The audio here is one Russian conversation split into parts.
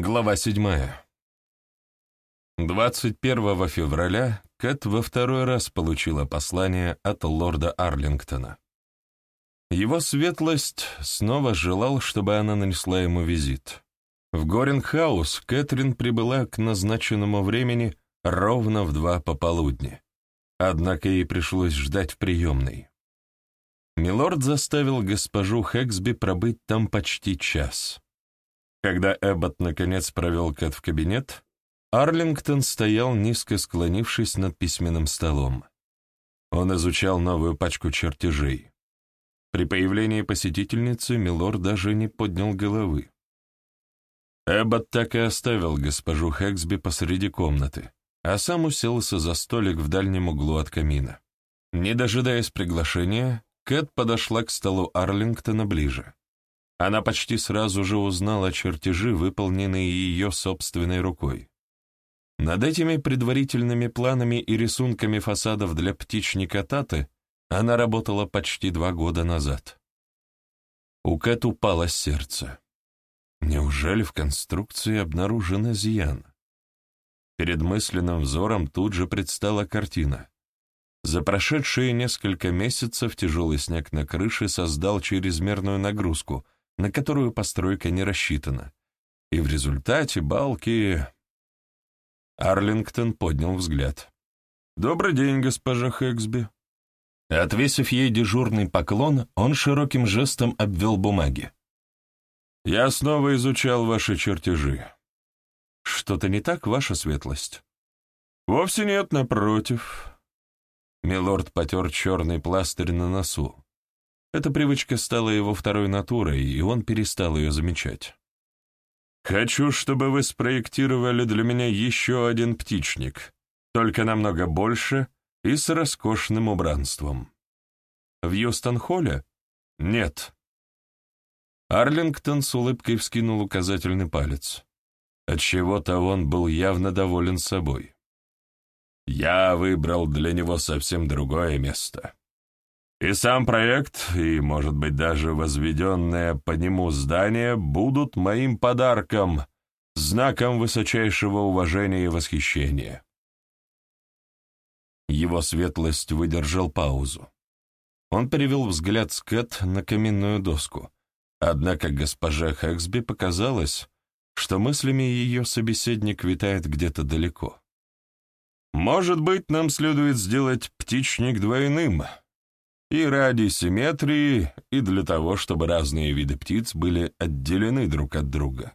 Глава 7. 21 февраля Кэт во второй раз получила послание от лорда Арлингтона. Его светлость снова желал, чтобы она нанесла ему визит. В Горингхаус Кэтрин прибыла к назначенному времени ровно в два пополудни. Однако ей пришлось ждать в приемной. Милорд заставил госпожу Хэксби пробыть там почти час. Когда Эббот наконец провел Кэт в кабинет, Арлингтон стоял, низко склонившись над письменным столом. Он изучал новую пачку чертежей. При появлении посетительницы Милорд даже не поднял головы. Эббот так и оставил госпожу Хэксби посреди комнаты, а сам уселся за столик в дальнем углу от камина. Не дожидаясь приглашения, Кэт подошла к столу Арлингтона ближе. Она почти сразу же узнала чертежи, выполненные ее собственной рукой. Над этими предварительными планами и рисунками фасадов для птичника Таты она работала почти два года назад. У Кэт упало сердце. Неужели в конструкции обнаружен изъян? Перед мысленным взором тут же предстала картина. За прошедшие несколько месяцев тяжелый снег на крыше создал чрезмерную нагрузку, на которую постройка не рассчитана. И в результате балки... Арлингтон поднял взгляд. «Добрый день, госпожа Хэксби». Отвесив ей дежурный поклон, он широким жестом обвел бумаги. «Я снова изучал ваши чертежи. Что-то не так, ваша светлость?» «Вовсе нет, напротив. Милорд потер черный пластырь на носу. Эта привычка стала его второй натурой, и он перестал ее замечать. «Хочу, чтобы вы спроектировали для меня еще один птичник, только намного больше и с роскошным убранством». «В Юстон-Холле?» «Нет». Арлингтон с улыбкой вскинул указательный палец. Отчего-то он был явно доволен собой. Я выбрал для него совсем другое место. И сам проект, и, может быть, даже возведенное по нему здание будут моим подарком, знаком высочайшего уважения и восхищения. Его светлость выдержал паузу. Он перевел взгляд с Кэт на каминную доску, однако госпоже Хэксби показалось, что мыслями ее собеседник витает где-то далеко. Может быть, нам следует сделать птичник двойным. И ради симметрии, и для того, чтобы разные виды птиц были отделены друг от друга.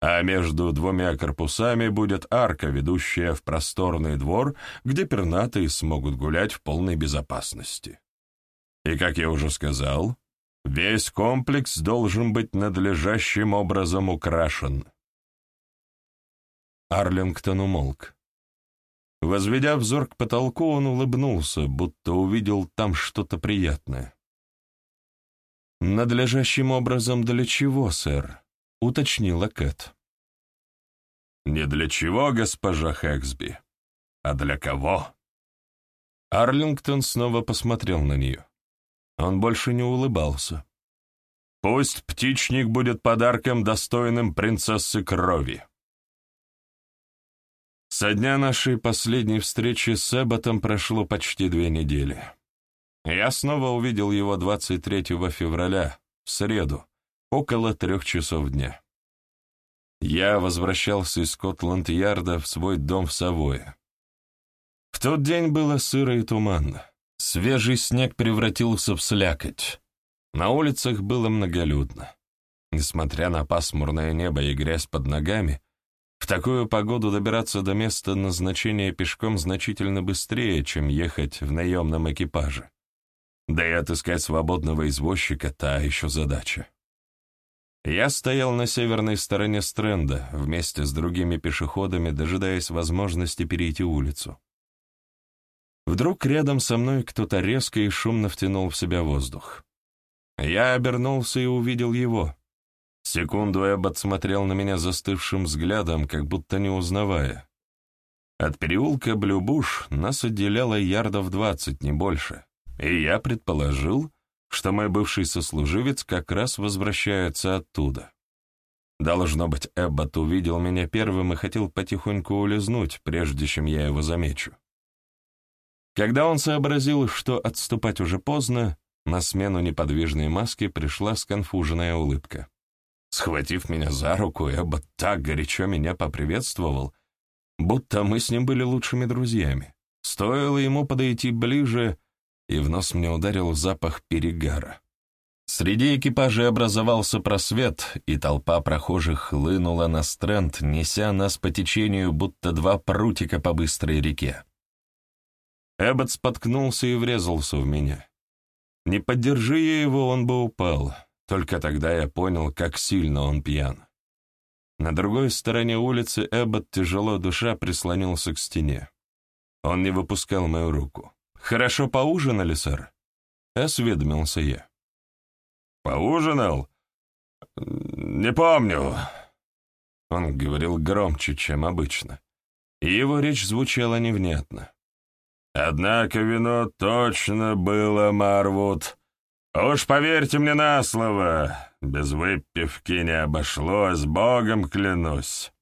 А между двумя корпусами будет арка, ведущая в просторный двор, где пернатые смогут гулять в полной безопасности. И, как я уже сказал, весь комплекс должен быть надлежащим образом украшен. Арлингтон умолк. Возведя взор к потолку, он улыбнулся, будто увидел там что-то приятное. «Надлежащим образом для чего, сэр?» — уточнила Кэт. «Не для чего, госпожа Хэксби, а для кого?» Арлингтон снова посмотрел на нее. Он больше не улыбался. «Пусть птичник будет подарком, достойным принцессы крови. Со дня нашей последней встречи с Эбботом прошло почти две недели. Я снова увидел его 23 февраля, в среду, около трех часов дня. Я возвращался из Скотланд-Ярда в свой дом в Савое. В тот день было сыро и туманно. Свежий снег превратился в слякоть. На улицах было многолюдно. Несмотря на пасмурное небо и грязь под ногами, в такую погоду добираться до места назначения пешком значительно быстрее, чем ехать в наемном экипаже. Да и отыскать свободного извозчика — та еще задача. Я стоял на северной стороне стренда вместе с другими пешеходами, дожидаясь возможности перейти улицу. Вдруг рядом со мной кто-то резко и шумно втянул в себя воздух. Я обернулся и увидел его — Секунду Эббот смотрел на меня застывшим взглядом, как будто не узнавая. От переулка Блюбуш нас отделяло ярдов двадцать, не больше, и я предположил, что мой бывший сослуживец как раз возвращается оттуда. Должно быть, Эббот увидел меня первым и хотел потихоньку улизнуть, прежде чем я его замечу. Когда он сообразил, что отступать уже поздно, на смену неподвижной маске пришла сконфуженная улыбка. Схватив меня за руку, Эббот так горячо меня поприветствовал, будто мы с ним были лучшими друзьями. Стоило ему подойти ближе, и в нос мне ударил запах перегара. Среди экипажей образовался просвет, и толпа прохожих хлынула на стренд, неся нас по течению, будто два прутика по быстрой реке. Эббот споткнулся и врезался в меня. Не поддержи я его, он бы упал. Только тогда я понял, как сильно он пьян. На другой стороне улицы Эббот, тяжело душа, прислонился к стене. Он не выпускал мою руку. «Хорошо поужинали, сэр?» — осведомился я. «Поужинал? Не помню». Он говорил громче, чем обычно, и его речь звучала невнятно. «Однако вино точно было, Марвуд. Уж поверьте мне на слово, без выпивки не обошлось, богом клянусь».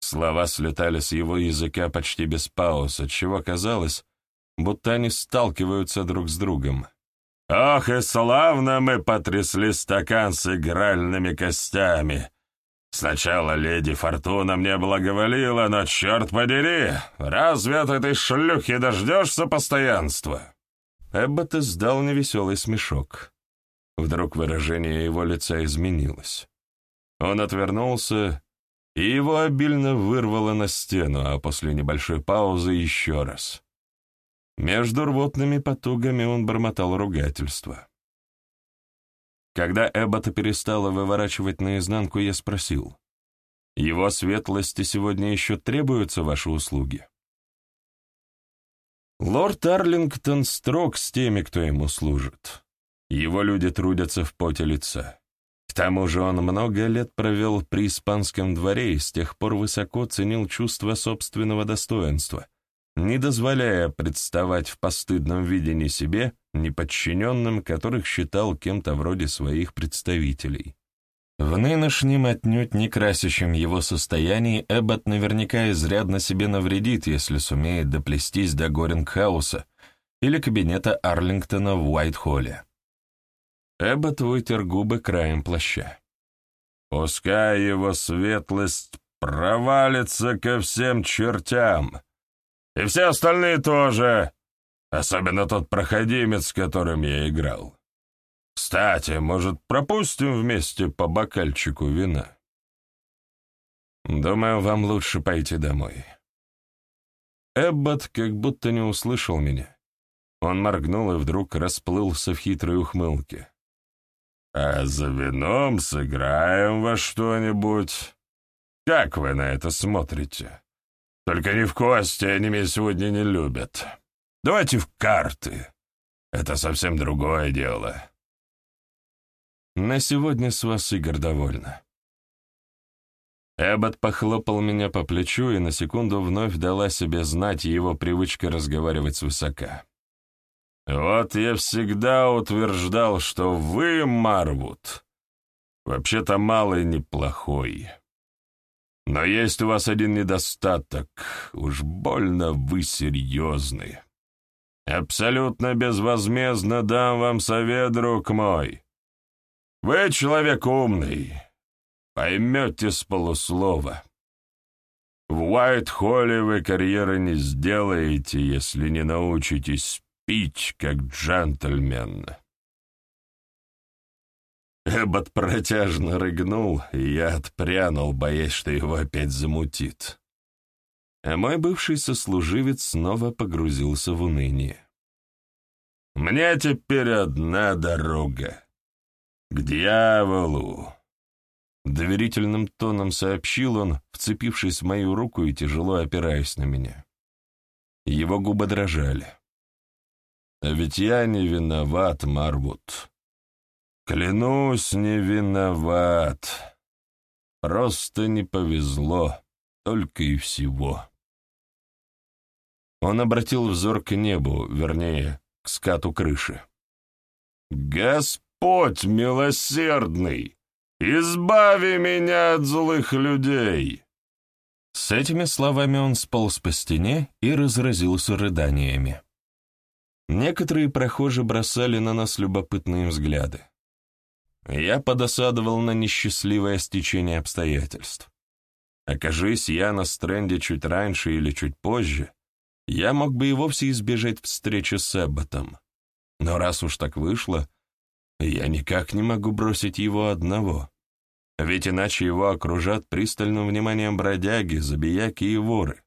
Слова слетали с его языка почти без пауз, отчего казалось, будто они сталкиваются друг с другом. «Ох, и славно мы потрясли стакан с игральными костями! Сначала леди Фортуна мне благоволила, но, черт подери, разве от этой шлюхи дождешься постоянства?» Эббот издал невеселый смешок. Вдруг выражение его лица изменилось. Он отвернулся, и его обильно вырвало на стену, а после небольшой паузы еще раз. Между рвотными потугами он бормотал ругательство. Когда Эббота перестала выворачивать наизнанку, я спросил, «Его светлости сегодня еще требуются ваши услуги?» Лорд Арлингтон строг с теми, кто ему служит. Его люди трудятся в поте лица. К тому же он много лет провел при испанском дворе и с тех пор высоко ценил чувство собственного достоинства, не дозволяя представать в постыдном виде ни себе, ни подчиненным, которых считал кем-то вроде своих представителей. В нынешнем отнюдь не красящем его состоянии Эббот наверняка изрядно себе навредит, если сумеет доплестись до Горингхауса или кабинета Арлингтона в Уайт-Холле. Эббот вытер губы краем плаща. «Пускай его светлость провалится ко всем чертям!» И все остальные тоже, особенно тот проходимец, с которым я играл. Кстати, может, пропустим вместе по бокальчику вина? Думаю, вам лучше пойти домой. Эббот как будто не услышал меня. Он моргнул и вдруг расплылся в хитрой ухмылке. «А за вином сыграем во что-нибудь? Как вы на это смотрите?» Только не в кости, они меня сегодня не любят. Давайте в карты. Это совсем другое дело. На сегодня с вас, Игорь, довольно. Эббот похлопал меня по плечу, и на секунду вновь дала себе знать его привычка разговаривать свысока. «Вот я всегда утверждал, что вы, Марвуд, вообще-то малый неплохой». Но есть у вас один недостаток. Уж больно вы серьезны. Абсолютно безвозмездно дам вам совет, друг мой. Вы человек умный. Поймете с полуслова. В Уайт-Холле вы карьеры не сделаете, если не научитесь пить, как джентльмен. Эббот протяжно рыгнул, и я отпрянул, боясь, что его опять замутит. А мой бывший сослуживец снова погрузился в уныние. «Мне теперь одна дорога. К дьяволу!» Доверительным тоном сообщил он, вцепившись в мою руку и тяжело опираясь на меня. Его губы дрожали. «А ведь я не виноват, Марвуд. Клянусь, не виноват. Просто не повезло, только и всего. Он обратил взор к небу, вернее, к скату крыши. «Господь милосердный! Избави меня от злых людей!» С этими словами он сполз по стене и разразился рыданиями. Некоторые прохожие бросали на нас любопытные взгляды. Я подосадовал на несчастливое стечение обстоятельств. Окажись я на стренде чуть раньше или чуть позже, я мог бы и вовсе избежать встречи с Эбботом. Но раз уж так вышло, я никак не могу бросить его одного. Ведь иначе его окружат пристальным вниманием бродяги, забияки и воры.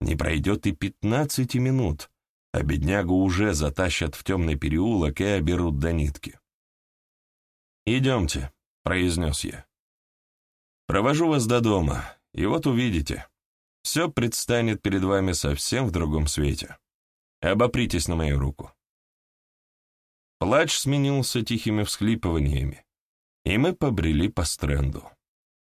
Не пройдет и пятнадцати минут, а беднягу уже затащат в темный переулок и оберут до нитки. «Идемте», — произнес я. «Провожу вас до дома, и вот увидите. Все предстанет перед вами совсем в другом свете. Обопритесь на мою руку». Плач сменился тихими всхлипываниями, и мы побрели по стренду.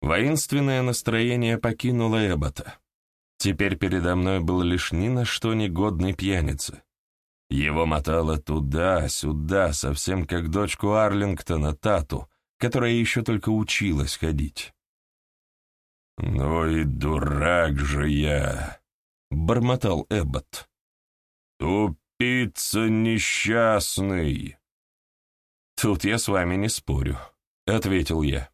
Воинственное настроение покинуло Эббота. Теперь передо мной был лишь ни на что негодный пьяница. Его мотало туда-сюда, совсем как дочку Арлингтона, Тату, которая еще только училась ходить. «Ну и дурак же я!» — бормотал Эббот. «Тупица несчастный!» «Тут я с вами не спорю», — ответил я.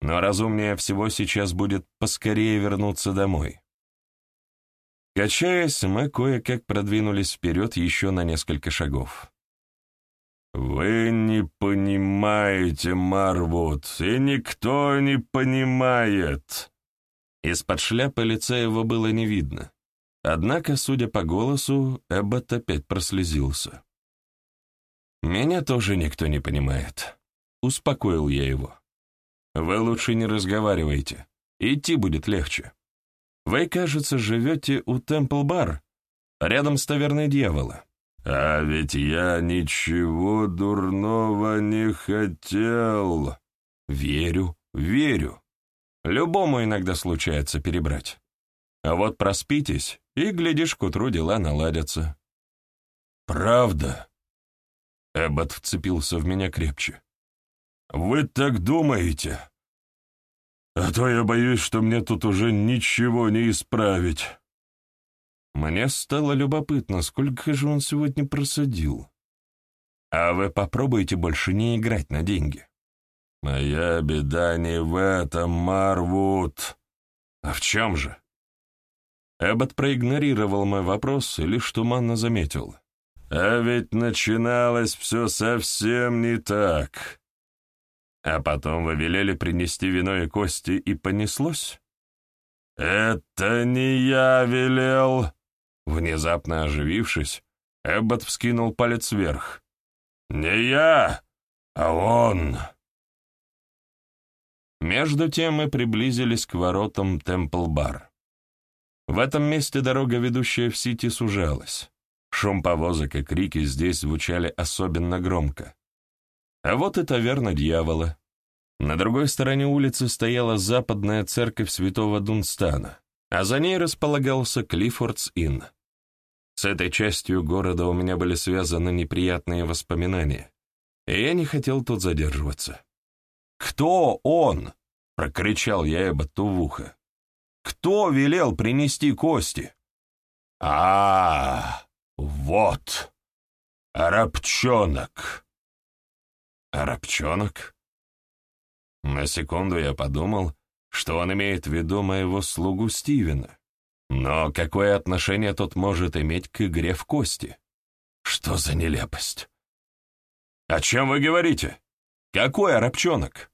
«Но разумнее всего сейчас будет поскорее вернуться домой». Качаясь, мы кое-как продвинулись вперед еще на несколько шагов. «Вы не понимаете, Марвуд, и никто не понимает!» Из-под шляпы лица его было не видно. Однако, судя по голосу, Эббот опять прослезился. «Меня тоже никто не понимает», — успокоил я его. «Вы лучше не разговаривайте, идти будет легче». Вы, кажется, живете у Темпл-бар, рядом с таверной дьявола. А ведь я ничего дурного не хотел. Верю, верю. Любому иногда случается перебрать. А вот проспитесь, и, глядишь, к утру дела наладятся. Правда? Эббот вцепился в меня крепче. Вы так думаете? А то я боюсь, что мне тут уже ничего не исправить. Мне стало любопытно, сколько же он сегодня просадил. А вы попробуйте больше не играть на деньги. Моя беда не в этом, Марвуд. А в чем же? Эббот проигнорировал мой вопрос и лишь туманно заметил. А ведь начиналось все совсем не так. А потом вы велели принести вино и кости, и понеслось? «Это не я велел!» Внезапно оживившись, Эббот вскинул палец вверх. «Не я, а он!» Между тем мы приблизились к воротам Темпл-бар. В этом месте дорога, ведущая в Сити, сужалась. Шум повозок и крики здесь звучали особенно громко. А вот и таверна дьявола. На другой стороне улицы стояла западная церковь святого Дунстана, а за ней располагался Клиффордс-Инн. С этой частью города у меня были связаны неприятные воспоминания, и я не хотел тут задерживаться. «Кто он?» — прокричал я Эбботу в ухо. «Кто велел принести кости?» «А, вот, рабчонок!» Арабчонок? На секунду я подумал, что он имеет в виду моего слугу Стивена. Но какое отношение тот может иметь к игре в кости? Что за нелепость? «О чем вы говорите? Какой арабчонок?»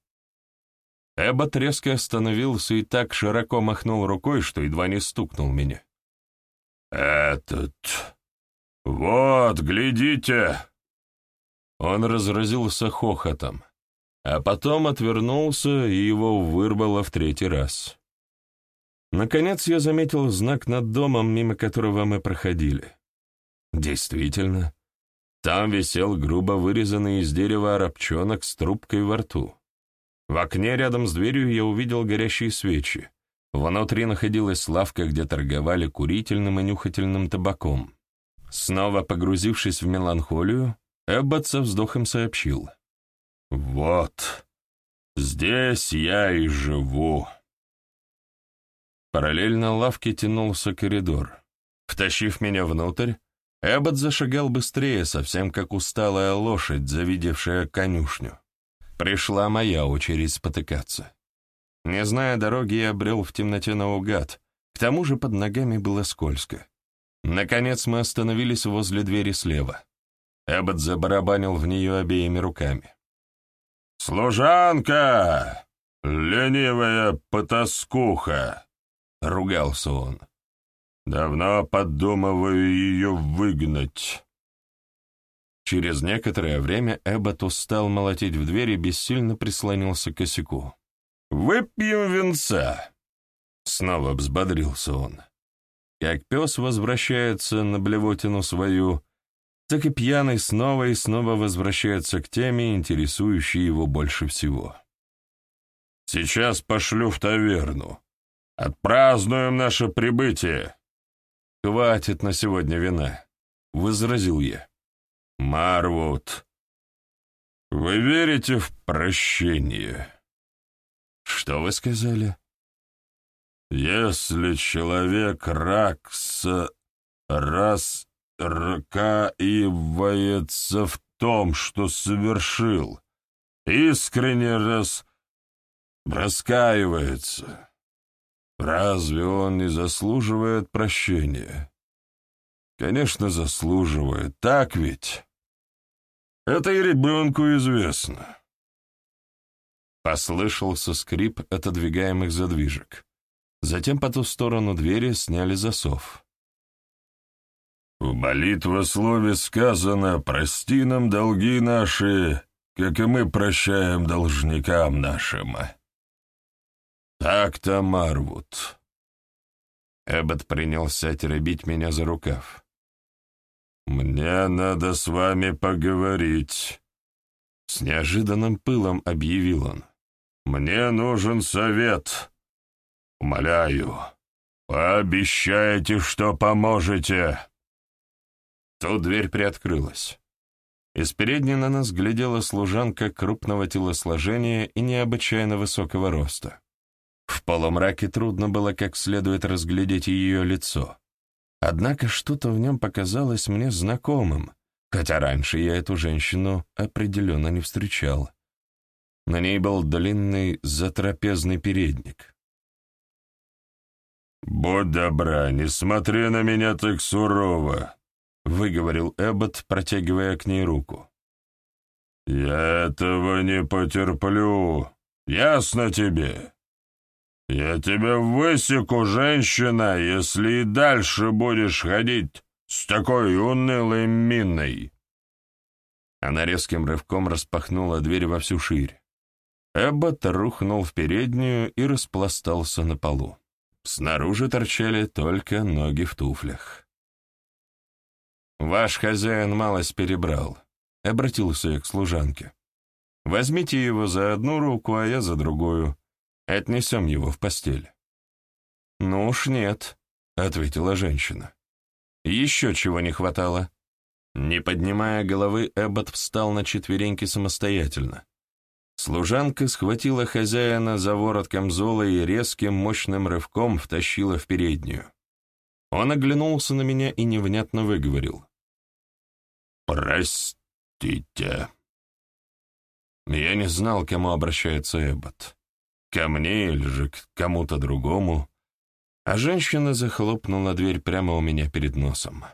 Эббот резко остановился и так широко махнул рукой, что едва не стукнул меня. «Этот... Вот, глядите!» Он разразился хохотом, а потом отвернулся, и его вырвало в третий раз. Наконец я заметил знак над домом, мимо которого мы проходили. Действительно, там висел грубо вырезанный из дерева арабчонок с трубкой во рту. В окне рядом с дверью я увидел горящие свечи. Внутри находилась лавка, где торговали курительным и нюхательным табаком. Снова погрузившись в меланхолию, Эббот со вздохом сообщил. «Вот, Здесь я и живу». Параллельно лавке тянулся коридор. Втащив меня внутрь, Эббот зашагал быстрее, совсем как усталая лошадь, завидевшая конюшню. Пришла моя очередь спотыкаться. Не зная дороги, я обрел в темноте наугад, к тому же под ногами было скользко. Наконец мы остановились возле двери слева. Эббот забарабанил в нее обеими руками. «Служанка! Ленивая потаскуха!» — ругался он. «Давно подумываю ее выгнать». Через некоторое время Эббот устал молотить в дверь и бессильно прислонился к косяку. «Выпьем венца!» Снова взбодрился он. Как пес возвращается на блевотину свою, так и пьяный снова и снова возвращается к теме, интересующей его больше всего. «Сейчас пошлю в таверну. Отпразднуем наше прибытие!» «Хватит на сегодня вина», — возразил я. «Марвуд, вы верите в прощение?» «Что вы сказали?» «Если человек ракс раз раскаивается в том, что совершил, искренне раз... раскаивается. Разве он не заслуживает прощения? Конечно, заслуживает, так ведь? Это и ребенку известно. Послышался скрип отодвигаемых задвижек. Затем по ту сторону двери сняли засов. В молитвослове сказано «Прости нам долги наши, как и мы прощаем должникам нашим». Так-то, Марвуд. Эббот принялся теребить меня за рукав. «Мне надо с вами поговорить», — с неожиданным пылом объявил он. «Мне нужен совет. Умоляю, пообещайте, что поможете». Тут дверь приоткрылась. Из передней на нас глядела служанка крупного телосложения и необычайно высокого роста. В полумраке трудно было как следует разглядеть ее лицо. Однако что-то в нем показалось мне знакомым, хотя раньше я эту женщину определенно не встречал. На ней был длинный затрапезный передник. «Будь добра, не смотри на меня так сурово», — выговорил Эббот, протягивая к ней руку. «Я этого не потерплю. Ясно тебе? Я тебя высеку, женщина, если и дальше будешь ходить с такой унылой миной». Она резким рывком распахнула дверь во всю ширь. Эббот рухнул в переднюю и распластался на полу. Снаружи торчали только ноги в туфлях. «Ваш хозяин малость перебрал», — обратился я к служанке. «Возьмите его за одну руку, а я за другую. Отнесем его в постель». «Ну уж нет», — ответила женщина. «Еще чего не хватало». Не поднимая головы, Эббот встал на четвереньки самостоятельно. Служанка схватила хозяина за ворот камзола и резким мощным рывком втащила в переднюю. Он оглянулся на меня и невнятно выговорил. «Простите». Я не знал, к кому обращается Эббот. Ко мне или же к кому-то другому. А женщина захлопнула дверь прямо у меня перед носом.